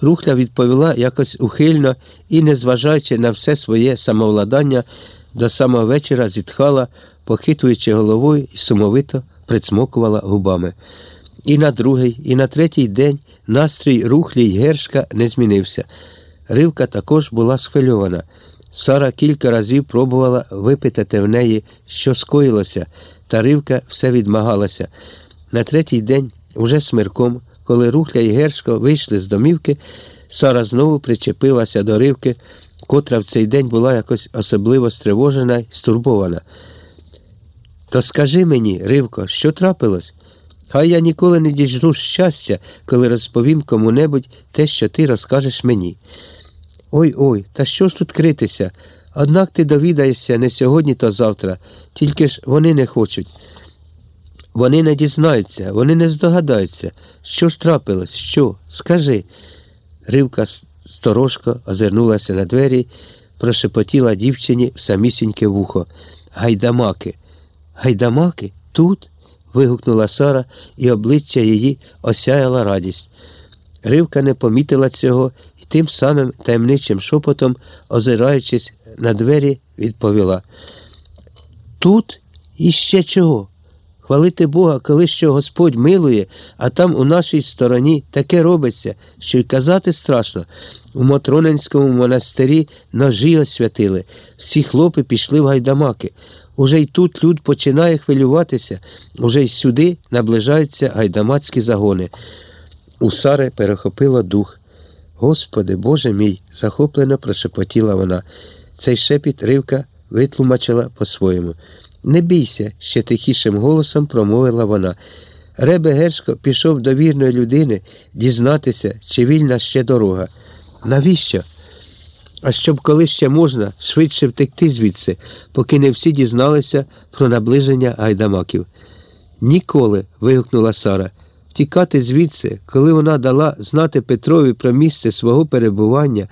Рухля відповіла якось ухильно і, незважаючи на все своє самовладання, до самого вечора зітхала, похитуючи головою і сумовито прицмокувала губами. І на другий, і на третій день настрій рухлі й гершка не змінився. Ривка також була схвильована. Сара кілька разів пробувала випитати в неї, що скоїлося, та ривка все відмагалася. На третій день, уже смирком, коли Рухля і Гершко вийшли з домівки, Сара знову причепилася до ривки, котра в цей день була якось особливо стривожена й стурбована. То скажи мені, Ривко, що трапилось? Хай я ніколи не діжду щастя, коли розповім кому-небудь те, що ти розкажеш мені. Ой ой, та що ж тут критися? Однак ти довідаєшся не сьогодні, то завтра, тільки ж вони не хочуть. Вони не дізнаються, вони не здогадаються, що ж трапилось, що? Скажи. Ривка сторожко озирнулася на двері, прошепотіла дівчині в самісіньке вухо. Гайдамаки. Гайдамаки? Тут? вигукнула Сара, і обличчя її осяяла радість. Ривка не помітила цього і тим самим таємничим шепотом, озираючись на двері, відповіла. Тут іще чого? Хвалити Бога, коли що Господь милує, а там у нашій стороні таке робиться, що й казати страшно. У Мотронинському монастирі ножі освятили, всі хлопи пішли в гайдамаки. Уже й тут люд починає хвилюватися, уже й сюди наближаються гайдамацькі загони. У Сари перехопило дух. Господи, Боже мій, захоплено прошепотіла вона. Цей шепіт ривка витлумачила по-своєму. Не бійся, ще тихішим голосом промовила вона. Ребе Гершко пішов до вірної людини дізнатися, чи вільна ще дорога. Навіщо? А щоб коли ще можна швидше втекти звідси, поки не всі дізналися про наближення гайдамаків. Ніколи. вигукнула Сара. Тікати звідси, коли вона дала знати Петрові про місце свого перебування,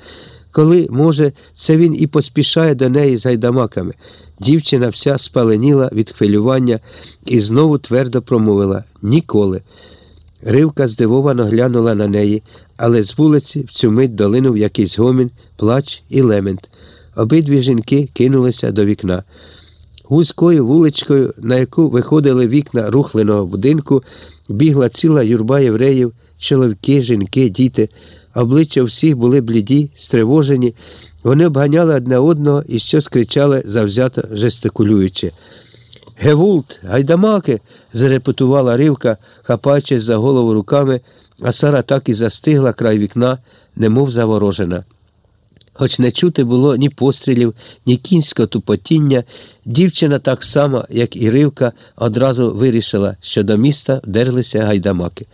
коли, може, це він і поспішає до неї з гайдамаками. Дівчина вся спаленіла від хвилювання і знову твердо промовила ніколи. Ривка здивовано глянула на неї, але з вулиці в цю мить долинув якийсь гомін, плач і лемент. Обидві жінки кинулися до вікна. Вузькою вуличкою, на яку виходили вікна рухленого будинку, бігла ціла юрба євреїв, чоловіки, жінки, діти. Обличчя всіх були бліді, стривожені. Вони обганяли одне одного і щось кричали, завзято жестикулюючи. Гевулт, гайдамаки. зарепетувала ривка, хапаючись за голову руками, а Сара так і застигла край вікна, немов заворожена. Хоч не чути було ні пострілів, ні кінського тупотіння, дівчина так само, як і ривка, одразу вирішила, що до міста вдерлися гайдамаки.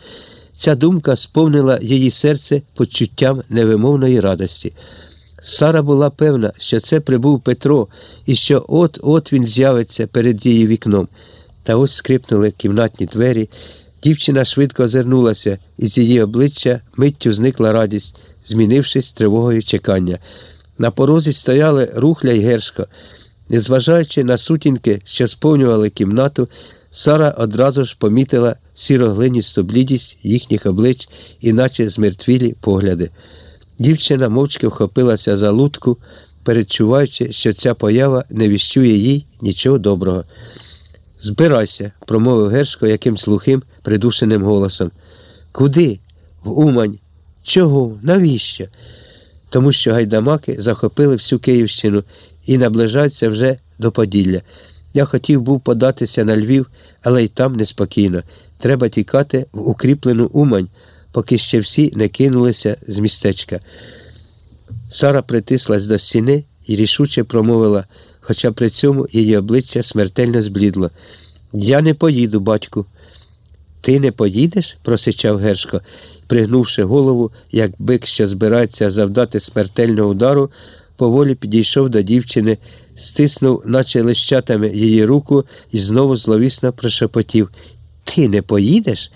Ця думка сповнила її серце почуттям невимовної радості. Сара була певна, що це прибув Петро і що от-от він з'явиться перед її вікном. Та ось скрипнули кімнатні двері. Дівчина швидко озирнулася, і з її обличчя миттю зникла радість, змінившись тривогою чекання. На порозі стояли рухля й гершка. Незважаючи на сутінки, що сповнювали кімнату, Сара одразу ж помітила сіроглиністу блідість їхніх облич, іначе змертвілі погляди. Дівчина мовчки вхопилася за лутку, передчуваючи, що ця поява не віщує їй нічого доброго. Збирайся, промовив Гершко якимсь глухим, придушеним голосом. Куди? В Умань. Чого? Навіщо? Тому що гайдамаки захопили всю Київщину і наближаються вже до Поділля. Я хотів був податися на Львів, але й там неспокійно. Треба тікати в укріплену Умань поки ще всі не кинулися з містечка. Сара притислась до стіни і рішуче промовила, хоча при цьому її обличчя смертельно зблідло. Я не поїду, батьку. Ти не поїдеш? просичав Гершко, пригнувши голову, як бик, що збирається завдати смертельного удару, поволі підійшов до дівчини, стиснув, наче лищатами її руку, і знову зловісно прошепотів. Ти не поїдеш?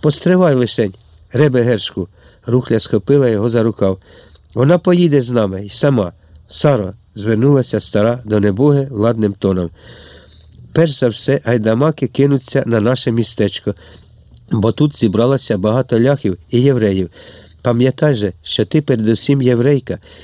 Постривай лишень. Ребе Гершку, рухля схопила його за рукав. Вона поїде з нами і сама. Саро, звернулася стара до небоги владним тоном. Перш за все, гайдамаки кинуться на наше містечко, бо тут зібралося багато ляхів і євреїв. Пам'ятай же, що ти передусім єврейка,